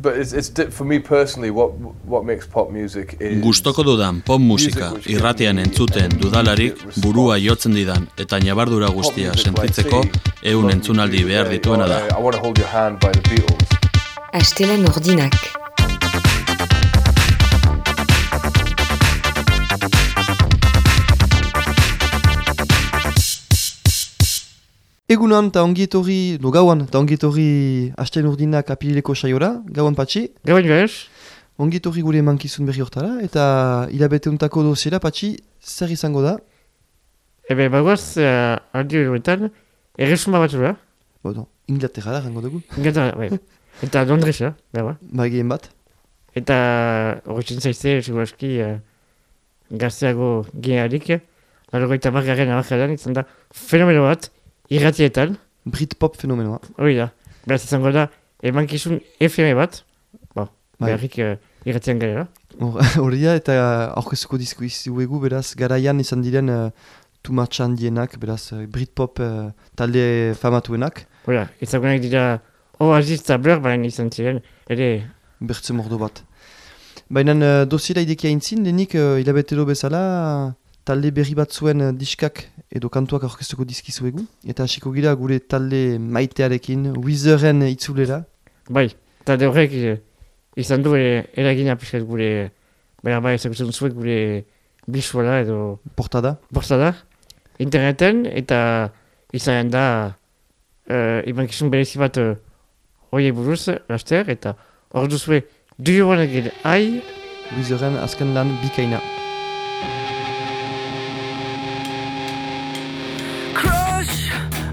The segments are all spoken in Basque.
But it's, it's for me personally what what makes pop music is Gustoko dudan pop musika irratian entzuten dudalarik burua jotzen didan eta nabardura guztia sentitzeko ehun entzunaldi behar dituena da. Astelen ordinak. Egunan eta ongietorri, no gauan, eta ongietorri hasten urdinak apilileko saiora, gauan patxi. Gauan gaiz. Ongietorri gure mankizun berri hortara, eta hilabete untako doziera patxi, zer izango da? Ebe, bagoaz, uh, aldi horretan, erresuma bat zura. Bodo, Inglaterra da, rango dugu. Inglaterra, bai. Eta Londres, ja, bera. Ba, egin bat. Eta horretzen zaizte, segurazki, uh, gazteago geharik, laro gaita margaren abajadan, izan da, fenomeno bat, irratietan. Britpop fenomenoa. Hori da. Beraz izango da, emankizun FM bat. Ba, bai. beharrik uh, irratien gara. Hori da, eta aurkezuko disko izuegu, beraz, garaian izan diren uh, tumatxan dienak, beraz, uh, Britpop uh, talde famatuenak. Hori da, izagunak dira, oaziz eta blur, baina izan ziren, ere... Bertze mordo bat. Baina uh, dosiera idekia intzin, denik uh, hilabetero bezala, talde berri bat zuen uh, diskak edo kantuak aurkeztuko dizkizuegu. Eta hasiko gira gure talde maitearekin, Wizerren itzulera. Bai, talde horrek eh, izan du eh, eragina piskat gure, baina bai ezagutzen zuek gure bisuala edo... Portada. Portada. Interneten eta izan da uh, imankizun berezi bat uh, horiek buruz, laster, eta hor duzue du joan egin ai... Wizerren azken lan bikaina.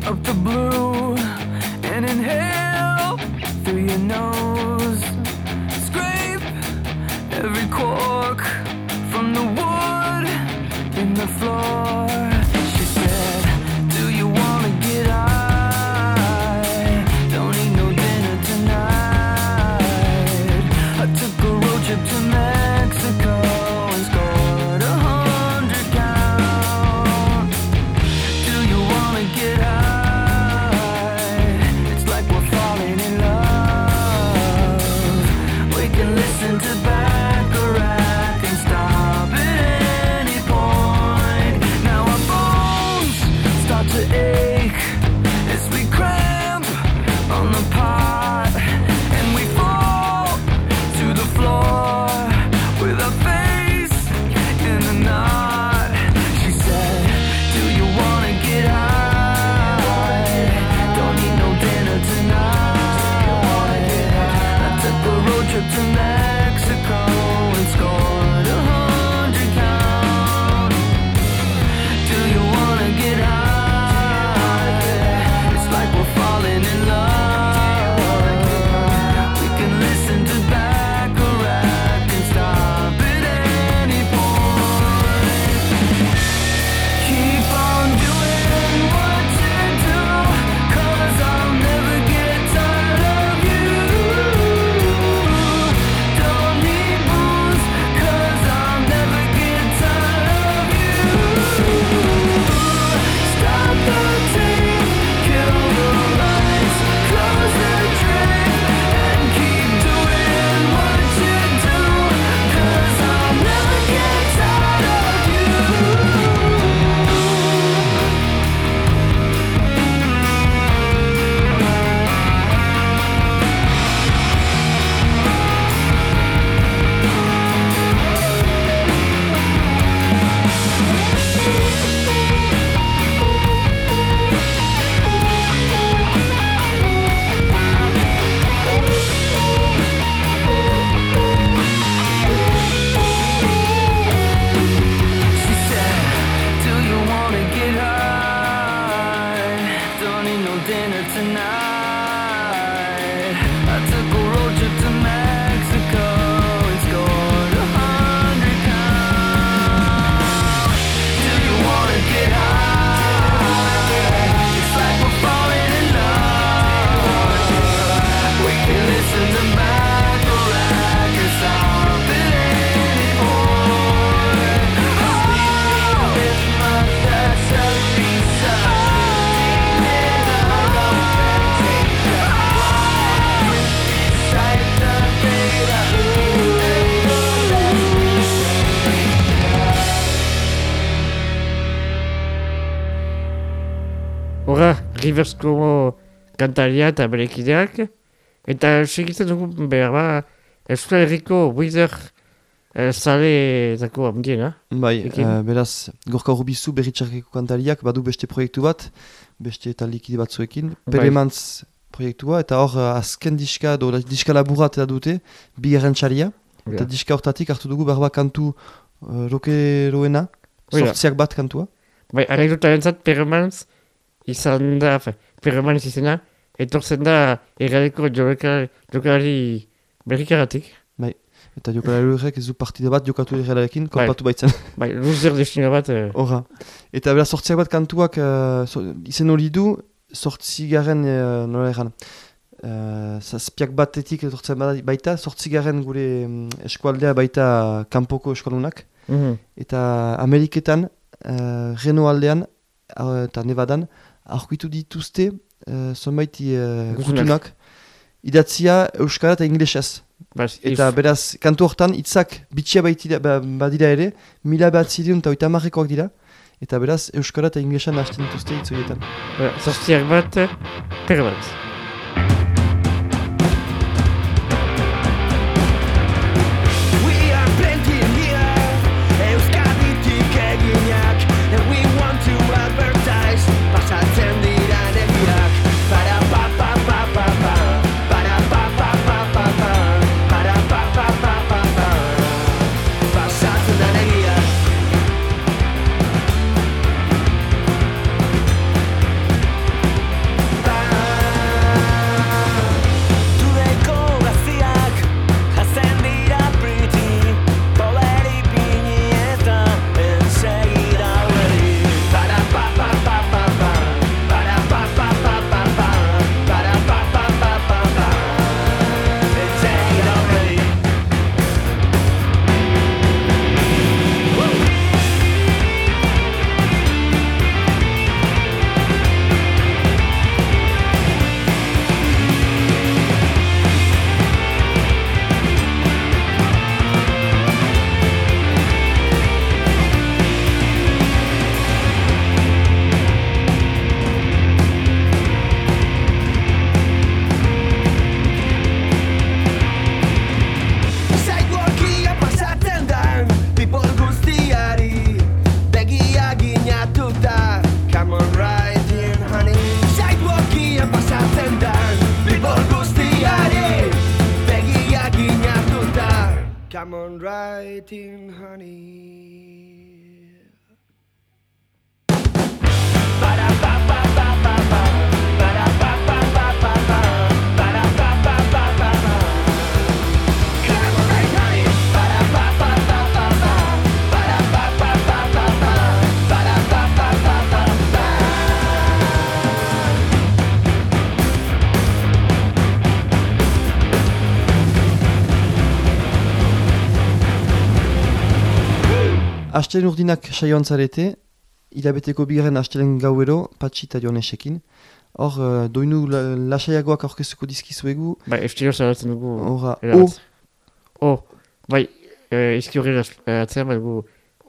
Up the blue and inhale through your nose. Scrape every cork from the wood in the floor. Rivers Como kantaria eta berekideak. Eta segitzen dugu behar ba, Euskal Herriko Wither uh, zale zako amdiena. Bai, uh, beraz, gorka urbizu berritxarkeko kantariak, badu beste proiektu bat, beste eta likide batzuekin, Bai. Proiektua, eta hor uh, azken diska, do, diska laburat eta dute, bigarren txaria, eta Ja. diska hortatik hartu dugu barba kantu uh, rokeroena, sortziak bat kantua. Bai, anekdotaren zat, Peremantz izan da, fe, Peremantz izena, etortzen da erradeko jokalari, berrikaratik. Eta jokalari horrek ez du partida bat jokatu errealarekin, konpatu baitzen. Bai, loser destina bat, eh, Horra. Eta beraz, sortziak bat kantuak uh, so, izen hori du, sortzigaren, uh, nola erran, uh, zazpiak batetik etortzen baita, sortzigaren gure mm, eskualdea baita kanpoko eskualunak. mhm. Eta Ameriketan, uh, Reno aldean, uh, eta Nevadan, aurkitu dituzte, uh, zonbait uh, Gutunak. gutunak, idatzia euskara eta inglesez. Bas, Eta if- beraz, kantu hortan, hitzak bitxia baitira, ba, badira ere, mila bat zireun eta oita marrekoak dira. Eta beraz, euskara eta inglesan hasten dituzte hitz horietan. Voilà, Zortziak bat, eh, Peremantz. Astelen urdinak saioan zarete, hilabeteko bigarren astelen gauero, patxi eta jonesekin. Hor, uh, doinu la, lasaiagoak aurkeztuko dizkizuegu, Bai, estilo zaratzen dugu. horra, o. Oh, bai, eh, izki horri atzean, bai, gu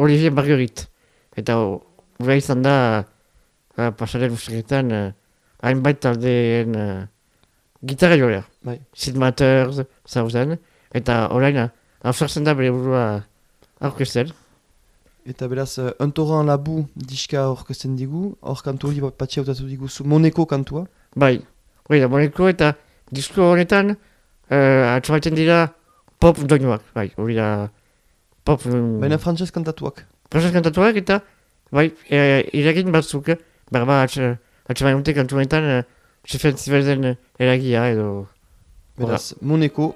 Olivier Marguerite. Eta gura izan da, uh, pasaren usteketan, uh, hainbait taldeen uh, gitarra jorea. Bai. Sid Matters, zauzen, eta orain, ausartzen da bere burua aurkezten. Eta beraz, uh, Untoran labu diska aurkezten digu, hor kantu hori patxi hautatu diguzu, Moneko kantua. Bai, hori da, moneko eta disko honetan, uh, atxamaiten dira pop doinuak, bai, hori da, pop... mm, Baina frantzez kantatuak. Prozes kantatuak eta, bai, e, iragin batzuk, eh, berba dute kantu honetan, e, festivalzen eragia edo... Beraz, Moneko,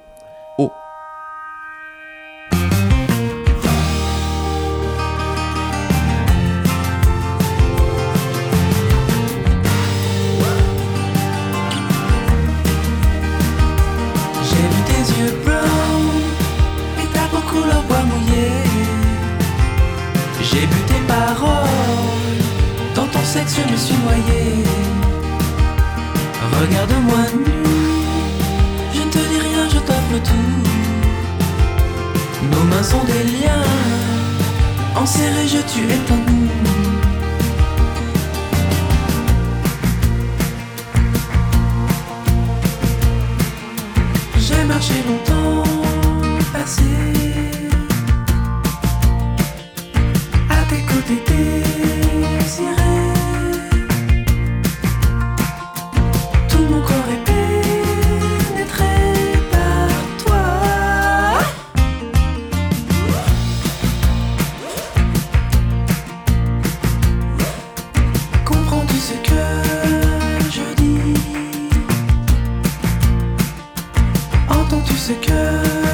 Tu sais que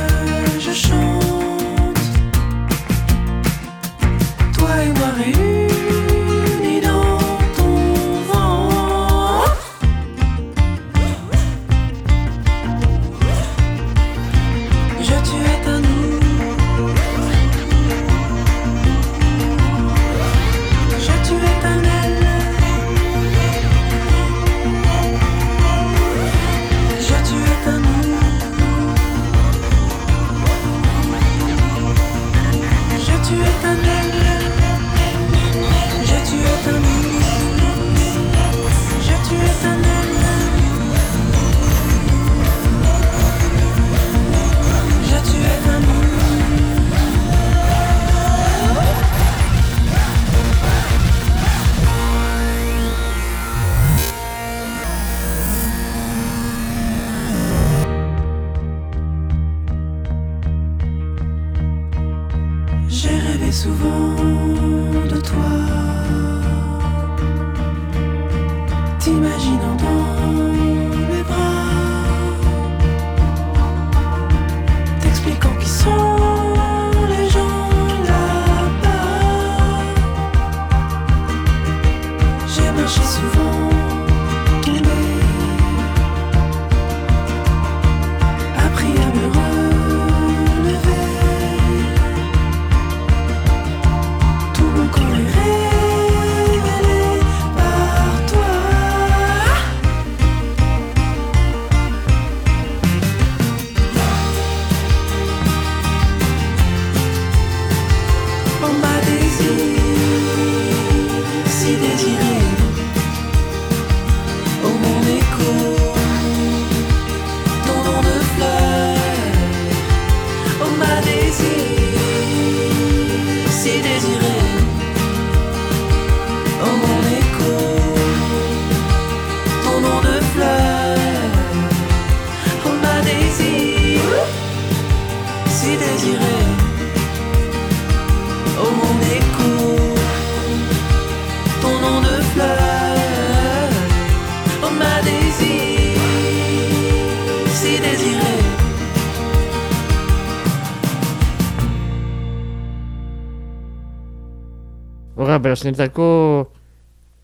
Niretako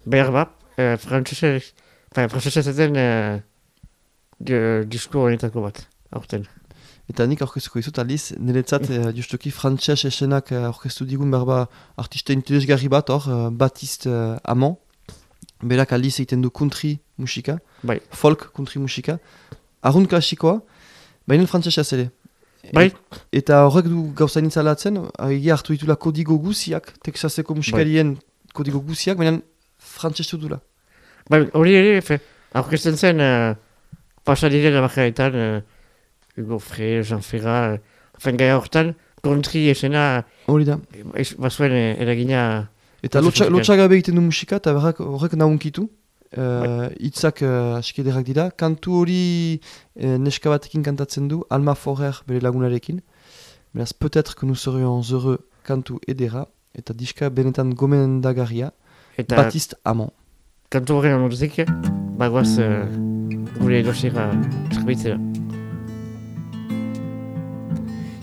behar bat, eh, frantzesez, bai, frantzesez eten eh, di- diskur honetako bat, aurten. Eta nik aurkeztuko dizut aliz, niretzat eh, justuki frantxez esenak eh, aurkeztu digun berba artista interesgarri bat hor, eh, Baptiste eh, Amon. Berak aliz egiten du country musika, Bai, folk country musika. Arrun klasikoa, baina frantzesez ere. bai, Eta horrek du gauza nintzalatzen, egia hartu ditula kodigo guziak, Texaseko musikarien kodigo guziak, baina frantzestu dula. bai, hori ere, fe, aurkezten zen, uh, pasa direla bajaetan, uh, Hugo Frey, Jean Ferrat, uh, fen gai hortan, country esena, Hori da. ez, bazuen eh, eragina, Eta lotxagabe egiten du musika, eta berrak horrek naunkitu. Uh, itzak uh, askederak dira. Kantu hori uh, neska batekin kantatzen du, Alma Forer bere lagunarekin. Beraz, peut-être que nous serions heureux kantu edera, eta diska benetan gomendagarria, eta Baptiste Amon. kantu horren ondotik, bagoaz uh, gure dosera zerbitzera.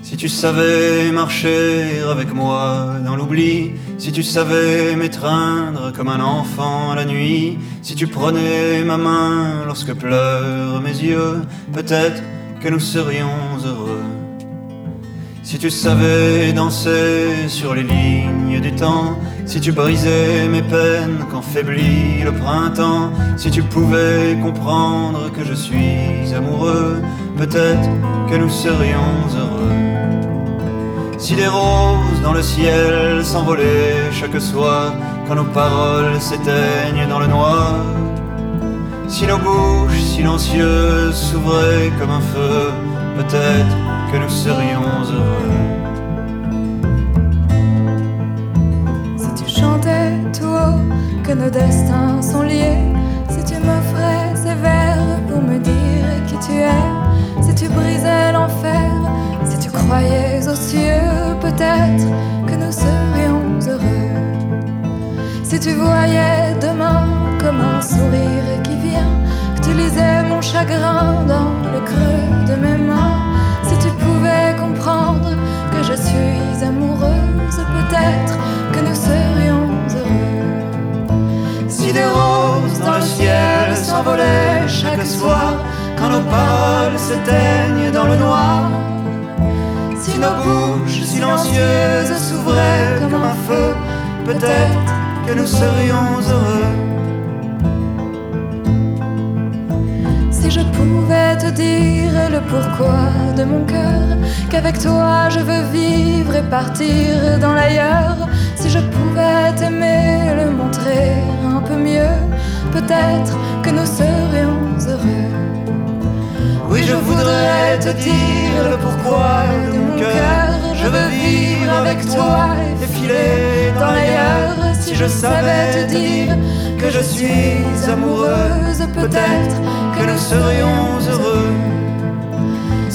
Si tu savais marcher avec moi dans l'oubli, si tu savais m'étreindre comme un enfant la nuit, si tu prenais ma main lorsque pleurent mes yeux, peut-être que nous serions heureux. Si tu savais danser sur les lignes du temps, si tu brisais mes peines quand faiblit le printemps, si tu pouvais comprendre que je suis amoureux, peut-être que nous serions heureux. Si des roses dans le ciel s'envolaient chaque soir, quand nos paroles s'éteignent dans le noir, si nos bouches silencieuses s'ouvraient comme un feu peut-être que nous serions heureux. Si tu chantais tout haut que nos destins sont liés, si tu m'offrais ces vers pour me dire qui tu es, si tu brisais l'enfer, si tu croyais aux cieux, peut-être que nous serions heureux. Si tu voyais demain comme un sourire qui vient, que tu lisais mon chagrin dans le creux de mes mains, comprendre que je suis amoureuse, peut-être que nous serions heureux. Si des roses dans le ciel s'envolaient chaque soir, quand nos paroles s'éteignent dans le noir, si nos bouches silencieuses s'ouvraient comme un feu, peut-être que nous serions heureux. Si je pouvais te dire le pourquoi de mon cœur, qu'avec toi je veux vivre et partir dans l'ailleurs, si je pouvais t'aimer, le montrer un peu mieux, peut-être que nous serions heureux. Oui, je voudrais te dire le pourquoi de mon cœur. Je veux vivre avec toi et filer dans l'ailleurs. Si je savais te dire que je suis amoureuse, peut-être que nous serions heureux.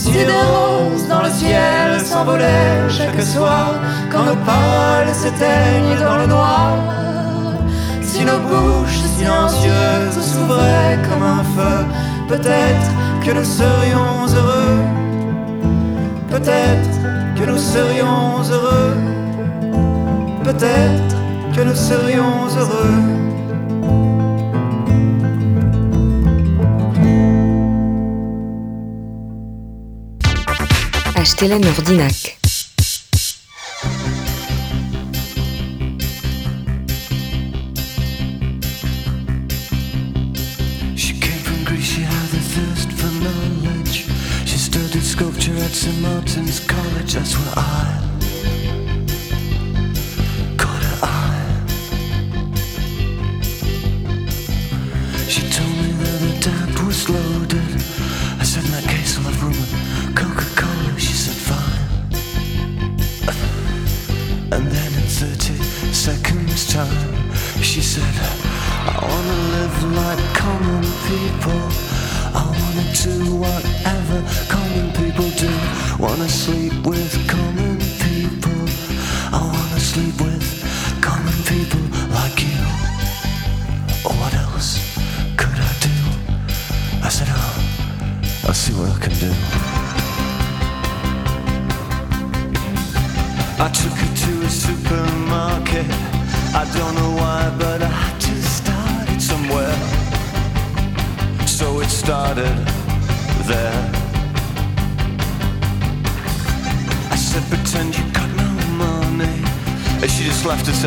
Si des roses dans le ciel s'envolaient chaque soir, quand nos paroles s'éteignent dans le noir, si nos bouches silencieuses s'ouvraient comme un feu, peut-être que nous serions heureux. Peut-être que nous serions heureux. Peut-être que nous serions heureux. Astelen ordinak. People. I wanna do whatever common people do. Wanna sleep with common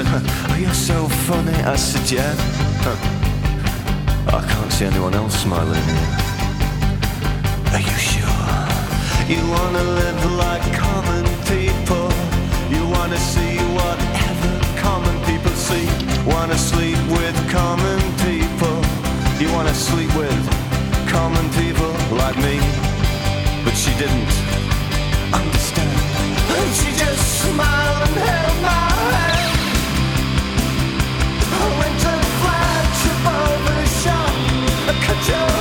said, oh, you're so funny. I said, yeah. I can't see anyone else smiling. Are you sure? You wanna live like common people. You wanna see whatever common people see. Wanna sleep with common people. You wanna sleep with common people like me. But she didn't understand. And she just smiled and held my hand. I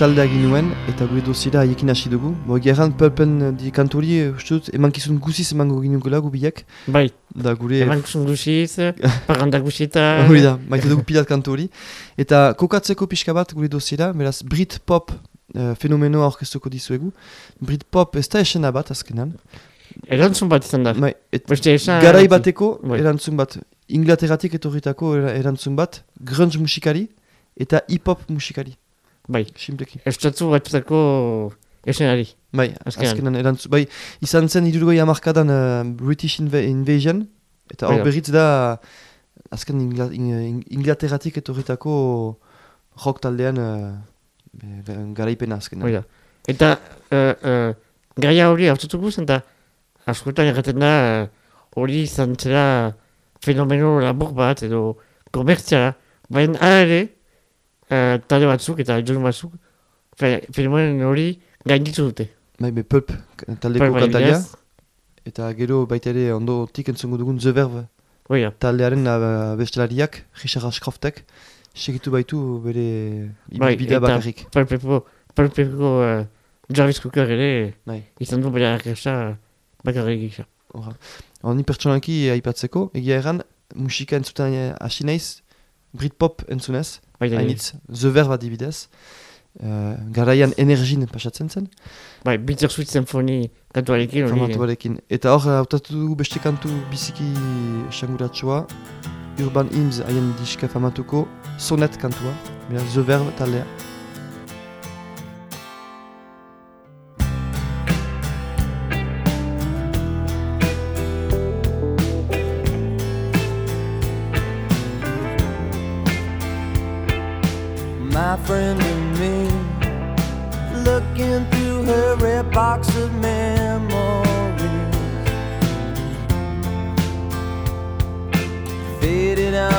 taldea egin nuen, eta gure dozira haiekin hasi dugu. Bo, egeran Pulpen eh, di kantori, eh, uste dut, emankizun guziz emango ginukola gu biak. Bai, Da gure... eman kusun guziz, parranda guzita. Hori da, maite dugu pilat kantori. Eta kokatzeko pixka bat gure dozira, beraz Brit Pop eh, fenomenoa orkestuko dizuegu. Brit Pop ez da esena bat azkenan. Erantzun bat izan da. Bai, garai bateko Bai. erantzun bat, Inglaterratik etorritako era- erantzun bat, grunge musikari eta hip-hop musikari, Bai, simpleki. estatu batutako esenari. Bai, Azkenan. azkenan erantzun, bai, izan zen irurgoi amarkadan uh, British Inva Invasion, eta Bai hor da. berriz da, azken Ingla, Ing- Inglaterratik etorritako rock taldean uh, garaipena azkenan. Hoi da. Eta uh, uh, gaia hori hartutuko zen, eta askotan erraten da hori izan zela fenomeno labur bat edo komertziala. Baina ere, uh, talde batzuk eta joan batzuk fe, fenomeno hori gainditu dute. Bai, be Pulp k- taldeko Bai, bai, kantaria, bidez. eta gero baita ere ondo tik entzungo dugun The Verve Hoi da. taldearen uh, bestelariak, Richard Ashcroftek, segitu baitu bere Bai, bidea eta bakarrik. Palpeko, palpeko uh, Jarvis Cooker ere Bai. izan du bere arkesa bakarrik gisa. Horra. Honi pertsonalki aipatzeko, egia erran, musika entzutan eh, hasi naiz, Britpop entzunez, Bai, da, hainitz, The Verve adibidez, uh, garaian energin pasatzen zen, bai, Bittersweet Symphony kantuarekin barekin. Eta hor, hautatu dugu beste kantu biziki esanguratsua, Urban Hymns haien diska famatuko, Sonet kantua, beraz, The Verve taldea.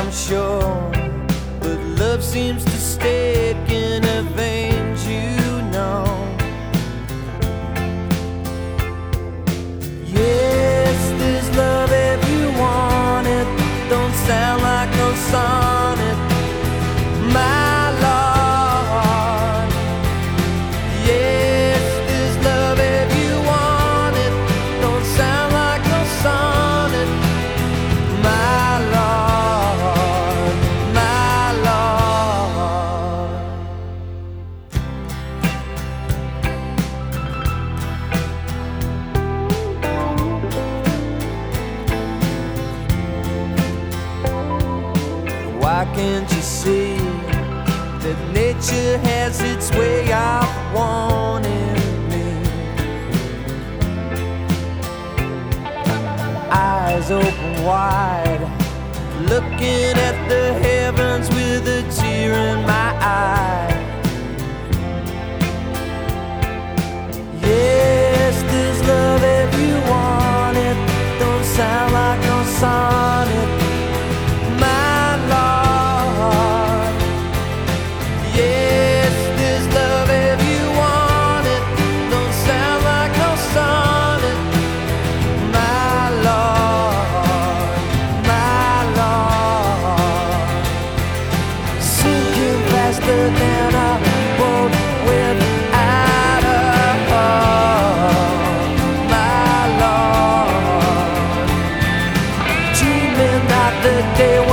I'm sure but love seems to stick in a veins wide, looking at the heavens with a tear in my eye. Yes, this love if you want it. Don't sound like no sonnet, holiday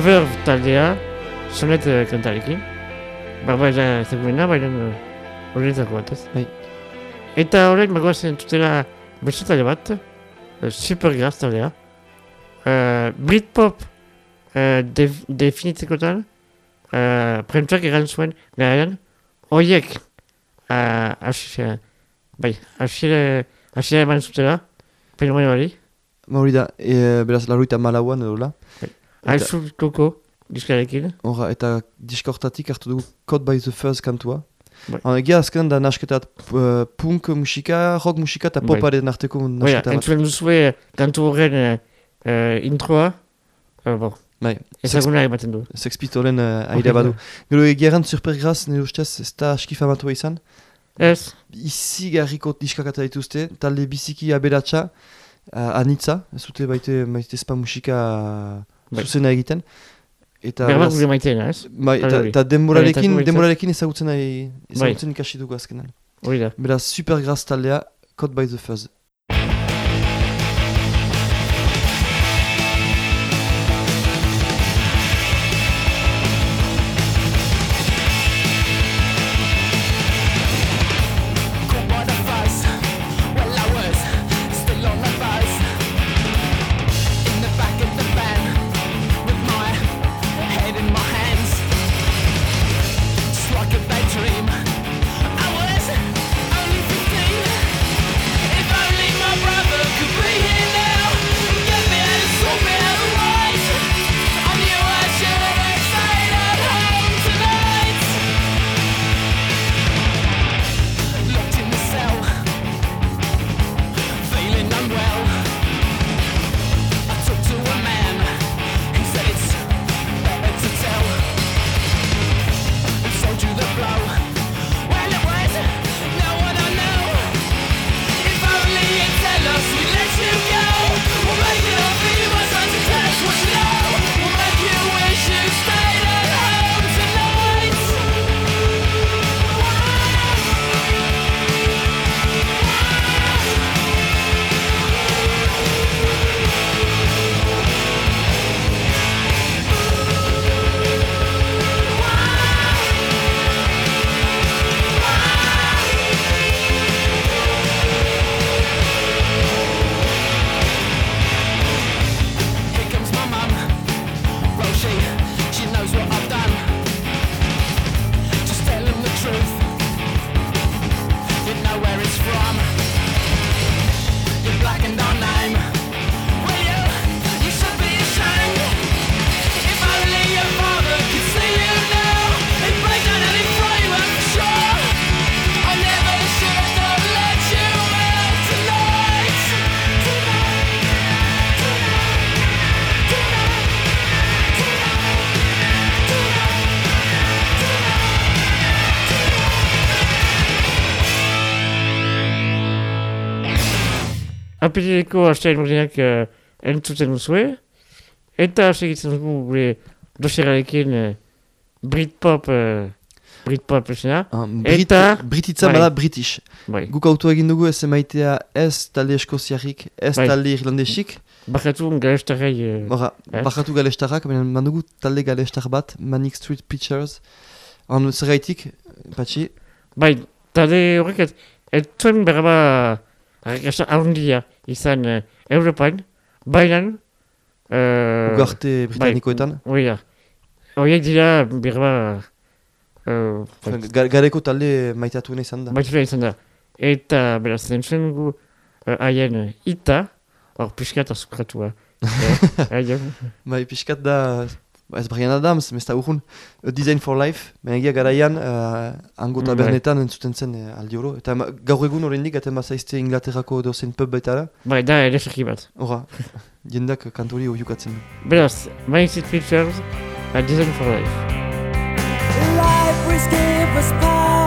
Verve taldea, sonet eh, kantarekin. Barba eta zegoena, baina eh, horretako bat ez. Bai. Eta horrek magoazen tutela beste talde bat, eh, Supergrass taldea. Uh, Britpop uh, def, definitzekotan, uh, prentsak egan zuen garaian, horiek uh, hasi, bai, hasi, hasi eman zutela, fenomeno hori. Ma hori da, e, beraz, laroita malauan edo la. Haizu koko, diskarekin. Horra, eta diska hortatik hartu dugu Caught by the Fuzz kantua. Bai. Egia azken da nasketat uh, punk musika, rock musika eta Bai. poparen arteko Oia, nasketa bat. entzuen duzue kantu horren eh, eh, introa, uh, bon, Bai, ezaguna ematen du. Sex Pistolen uh, aire badu. Gero egeran Supergrass, nire ustez, ez da aski famatua izan. Ez, Izi garriko diskak ata dituzte, talde biziki aberatsa, uh, anitza, ez dute baite, baite espa musika Bai. Zuzena egiten. Eta, berbat beraz- gure maiteena, ez? Bai, eta, eta denborarekin, denborarekin ezagutzen, nahi, ezagutzen ikasi dugu azkenan. Hori da. Beraz, Supergrass taldea, Caught by the Fuzz. Apirileko astean urdinak uh, entzuten duzue, eta segitzen dugu gure dosierarekin uh, Britpop, uh, Britpop esena. Ah, Brit, Eta- Brititza bai. bada British. Bai, Guk auto egin dugu ez emaitea ez talde eskoziarrik, ez Bai. talde irlandesik. bakatu galestarrei... Uh, Hora, Ez? bakatu galestarrak, baina mandugu talde galestar bat, Manic Street Pictures. Han zergaitik, patxi, bai, talde horrek ez, ez zuen berba arrakasta handia izan uh, Europan, baina... Uh, ugarte britanikoetan. Hoi da. Horiek dira berba... Uh, bai, Ga- Gareko talde maitatuena izan da. Baitzera izan da. Eta, beraz, zentzen gu haien uh, ita, hor. Eh, haien, Bai, pixkat da, ez Brian Adams, mesta urrun, A Design for Life, baina egia garaian, uh, hango Mm, tabernetan entzuten zen uh, aldi oro. Eta ma- gaur egun horrendik, eta mazaizte Inglaterrako dozen pub baita da, bai, da, ere saki bat. horra, jendak kantori oiukatzen du. Beraz, Mindset Pictures, a Design for Life. Life was give us power.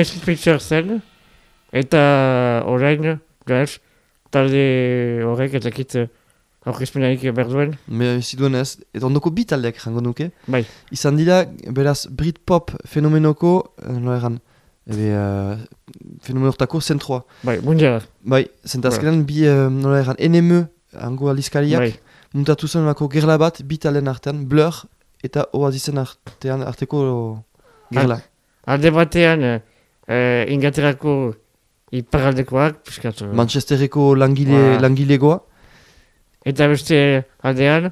Maestri Picture zen, eta orain, gaz, talde horrek ezakit aurkezpenarik behar duen. Me ez duen ez, eta ondoko bi taldeak jango nuke. Bai. Izan dira, beraz, Britpop fenomenoko, eh, nola egan, ebe, uh, fenomenortako zentroa. Bai, mundiala. Bai, zentazkenan bi, uh, nola egan, NME, hango alizkariak, Bai, muntatu zen olako gerla bat, bi talen artean, Blur eta Oasisen artean, arteko gerla. alde batean, eh, eh, Inglaterrako iparaldekoak, piskat, eh, Manchesterreko langile, Voilà. langilegoa, eta beste aldean,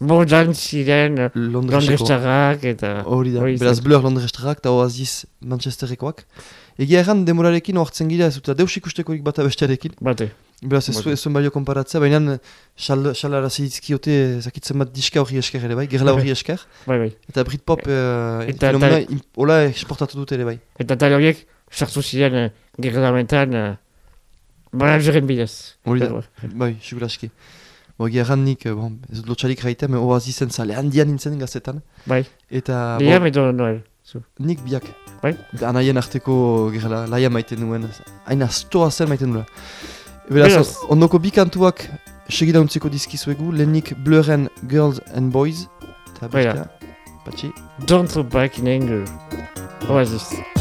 bordan ziren eh. Londrestarrak eta... Hori da, beraz zen. Blur Londresterrak eta Oasis Manchesterekoak. Egia erran demorarekin oartzen gira ez dut, deus ikustekorik bata bestearekin. Bate. Beraz ez zuen balio konparatzea, baina xal, xalarazi dizkiote zakitzen bat diska hori esker ere bai, gerla hori esker. Bai, bai. Eta Britpop uh, Eta- fenomena eta- im- hola esportatu dute ere bai. Eta tal horiek, uh, uh, bidez. Hori da, Bai. bai, siguraski. Bo, egia erran nik, eh, bon, ez dut lotxarik raita, me Oasisen zale handian nintzen gazetan. Bai. Eta Liam bon, edo Noel. Zu. nik biak. Bai. Da, anaien arteko gerla, laia maiten nuen. Hain astoa zen maiten nuen. Beraz, Beraz. ondoko bi kantuak segida untzeko dizkizuegu, lehenik Blurren Girls and Boys. Eta Bai da. bestea, patxi. Don't look back in anger. Oasis.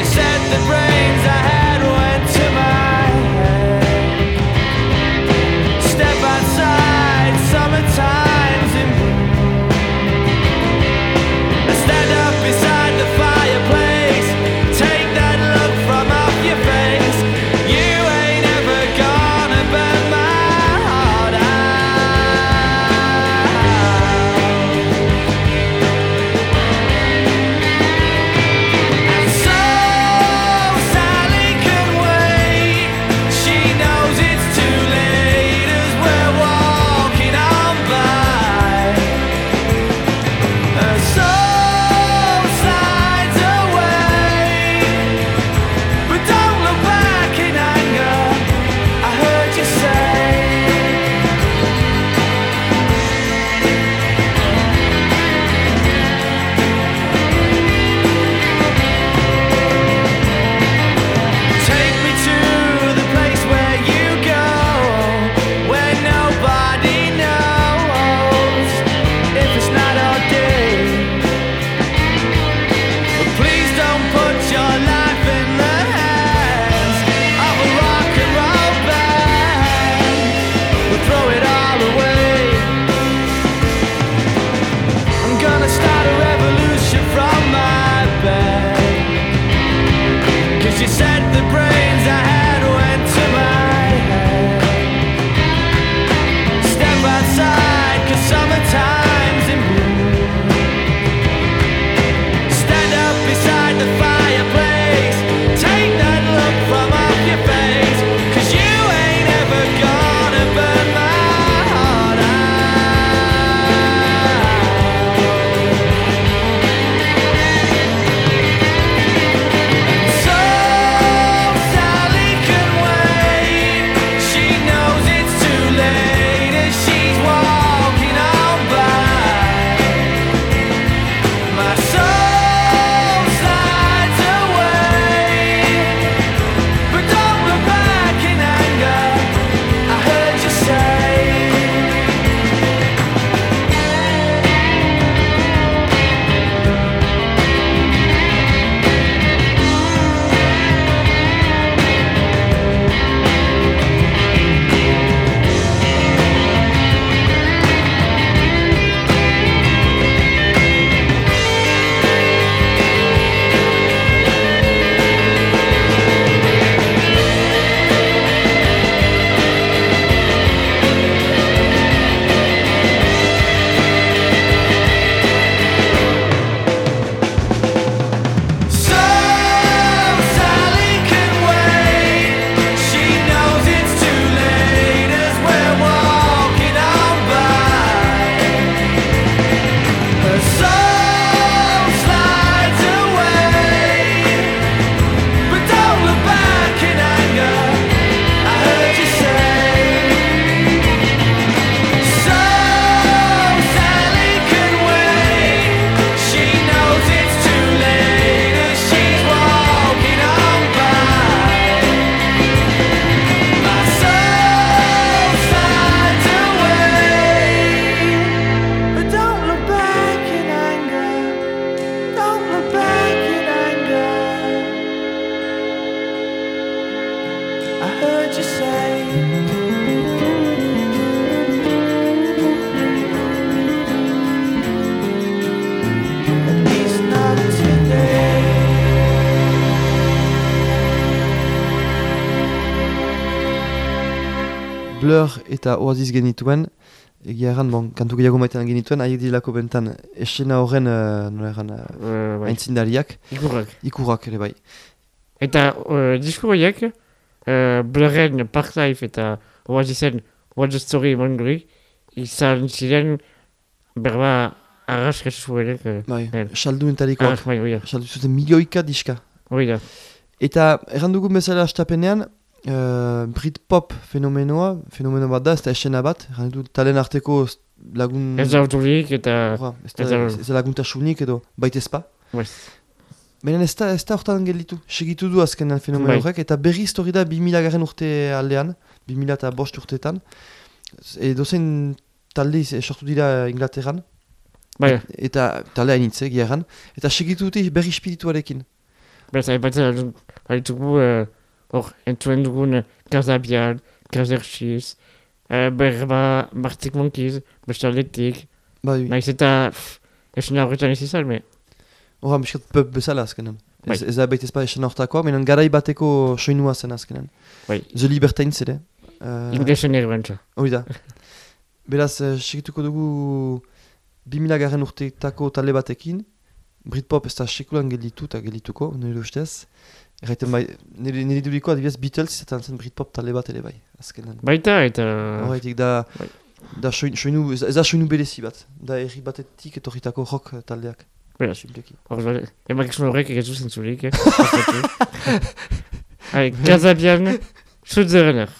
Cause you said the brains eta Oasis genituen, egia erran, bon, kantu gehiago maitean genituen, haiek dilako bentan esena horren, uh, nola erran, uh, Uh, bai. aintzindariak, Ikurrak. ikurrak ere bai. Eta uh, disko horiek, uh, Blurren Park Life eta Oasisen What's the Story Mongri, izan ziren berba arras kesuelek. Uh, Bai, Eh. saldumentarikoak, arras, bai, saldu zuten milioika diska. Hori da. Eta erran dugun bezala astapenean, uh, Britpop fenomenoa, fenomeno bat da, ez da esena bat, dut talen arteko lagun... Ez autorik eta... Ora, ez da, ez da laguntasunik edo baitezpa. Bai. Baina ez da, ez da hortan gelditu, segitu du azkenan fenomeno Bai. horrek, eta berriz hori da 2000 garen urte aldean, 2000 eta bost urteetan. Edo zen talde iz- sortu dira Inglaterran, Bai, eta talde hainitze, giaran, eta segitu dute berri espirituarekin. Beraz, aipatzen ditugu, eh, dugun Kazabian, Kazerxiz, uh, berba Martik Monkiz, bestaldetik, Bai, naiz eta, pff, esan horretan ez izan, me, horra, miskat pub bezala azkenan. Bai. Ez, ez da baita ezpa esan hortakoa, menen garai bateko soinua zen azkenan. Bai. The Libertines ere. Uh, inglesen erbantza. Hori da. Beraz, uh, segituko dugu 2000 garren urteetako talde batekin. Britpop ez da sekulan gelditu eta geldituko, nire ustez. Erraiten bai, nire, nire duriko adibidez Beatles izaten zen Britpop talde bat ere bai, azkenan. Baita, eta, Horretik da, Bai. da soin, soinu, ez, ez da soinu berezi bat. Da erri batetik etorritako rock taldeak. beraz, Simpleki. hor, bai, emakizun horrek egezu zentzurik, eh? Hai, Kazabian, Schutzerener.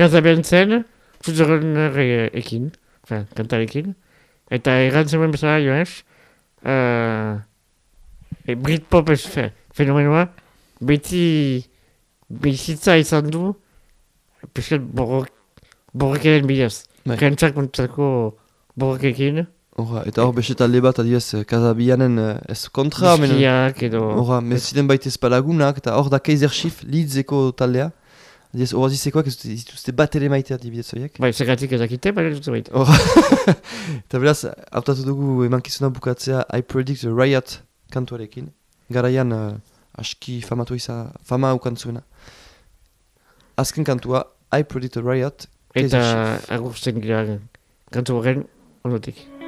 Kazabian zen, Schutzerener ekin, enfin, kantarekin, eta errantzen bezala joez, uh, e, Britpop ez fe, fenomenoa, beti bizitza izan du, piskat borrok, borrokaren bidez. Bai. Kentzak kontzako borrokekin, Horra, eta hor beste talde bat adibidez Kazabianen eh, ez kontra, menen... diskiak edo... Horra, meziren baita espalagunak, eta hor da Kaiser Chief, Leedseko taldea. Diez, horaz izeko, ez dituzte bat ere maitea dibidez horiek. Bai, segatik ezakite, bai, dituzte maitea. Hor, eta beraz, hautatu dugu emankizuna bukatzea I Predict the Riot kantuarekin. Garaian, uh, aski famatu iza, fama ukantzuena. Azken kantua, I Predict the Riot. Eta, agurzen gira, kantu horren, onotik. Eta, gira, kantu horren, onotik.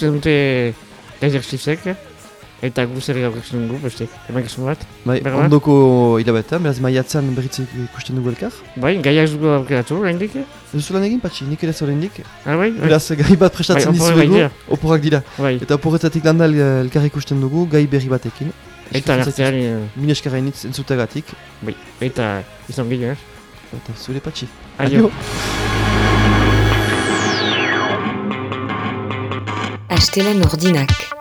ikusten dute egzertzitzek, eh? eta guzerri aurkazten dugu, beste, emakasun bat. Bai, Berabat? ondoko hilabetan, beraz maiatzen berritzen ikusten dugu elkar? Bai, gaiak dugu aurkeratu, horrendik? Ez zuen egin, patxi, nik ere ez horrendik. Ah, bai? Beraz, bai. gai bat prestatzen bai, dizuegu, oporak dira. Bai. Eta oporretatik landa eh, elkar ikusten dugu, gai berri batekin. Eta nartean... Eh. Min eskarainitz entzutagatik. Bai, eta izan gehiago, eh? Eta zure patxi. Adio! Adio. Ashtela Noordinac.